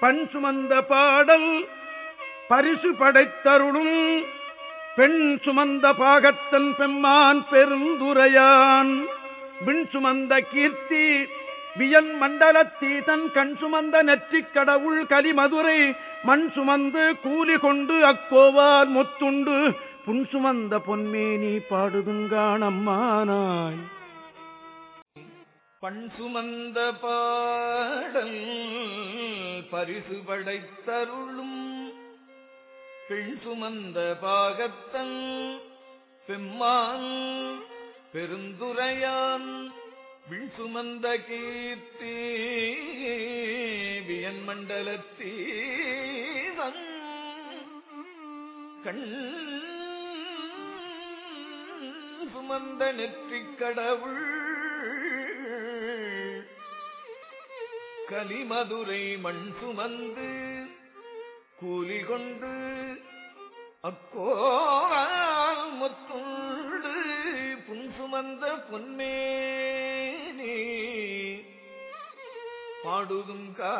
பண் சுமந்த பாடல் பரிசு படைத்தருளும். பெண் சுமந்த பாகத்தன் பெம்மான் பெருந்துரையான். விண் சுமந்த கீர்த்தி வியன் மண்டலத்தீதன் கண் சுமந்த நெற்றிக் கடவுள் கலிமதுரை. மண் சுமந்து கூலி கொண்டு அக்கோவார் முத்துண்டு. புன் சுமந்த பொன்மேனி பாடுதுங்கானம்மானாய். பண் சுமந்த பா பரிசு படைத்தருளும். பெண் சுமந்த பாகத்தன் பெம்மான் பெருந்துரையான் விண் சுமந்த கீர்த்தி வியன் மண்டலத்தீவன் கண் சுமந்த நெற்றிக் கடவுள் கலிமதுரை மண் சுமந்து கூலி கொண்டு அக்கோரால் முத்துண்டு புன் சுமந்த பொன்மேனி. பாடுதும் கா